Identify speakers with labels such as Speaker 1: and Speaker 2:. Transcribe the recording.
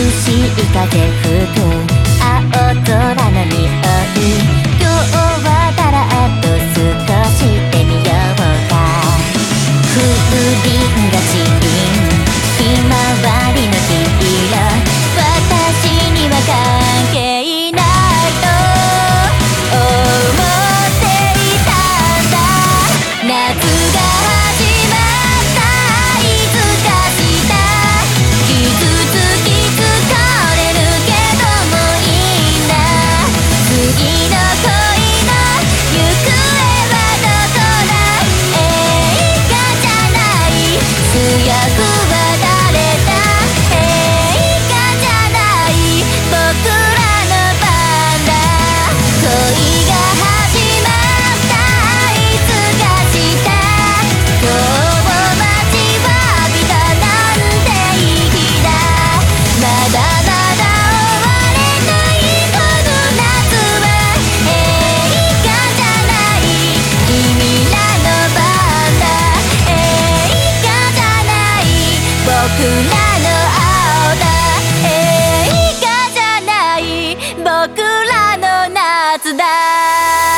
Speaker 1: しい風らと青空約僕らの夏だ